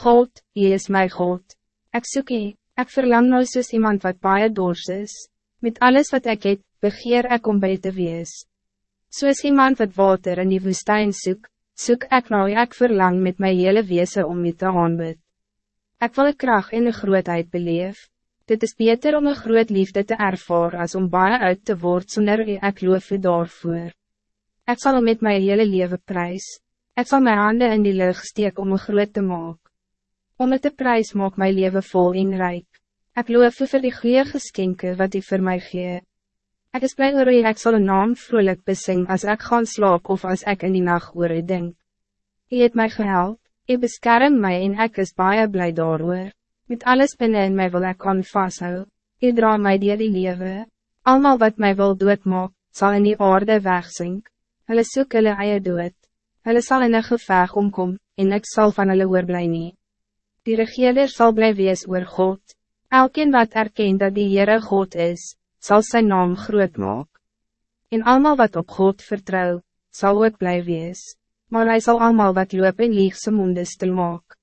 God, Jy is my God. Ik soek jy, ek verlang nou soos iemand wat baie dors is. Met alles wat ik het, begeer ek om bij te wees. Soos iemand wat water in die woestijn soek, soek ek nou ek verlang met my hele wezen om je te aanbid. Ik wil een kracht en een grootheid beleef. Dit is beter om een groot liefde te ervaren als om baie uit te worden zonder ek loof u daarvoor. Ik zal met mijn hele leven prijs. Ik zal mijn handen in die lucht steken om een groot te maken. Om het te prijs maak mijn leven vol en rijk. Ik loof u voor die goede geschenken wat u voor mij gee. Ik is blij oor u, ek sal een naam vrolijk besing als ik gaan slaap of als ik in die nacht oor u denk. U het mij gehelp, u beskerm mij en ik is baie blij daaroor. Met alles binnen in mij wil ik aan vasthou. U dra mij die die leven. Almal wat mij wil doodmaak, zal in die aarde wegzink. Hulle soek hulle eie dood. Hulle sal in een geveg omkom, en ik zal van hulle oorblij nie. Die regeerder zal blij wees oor God. Elkeen wat erkent dat die Heere God is, zal zijn naam groot maak. En allemaal wat op God vertrouw, zal ook blij wees. Maar hij zal allemaal wat loop en lieg sy monde stil maak.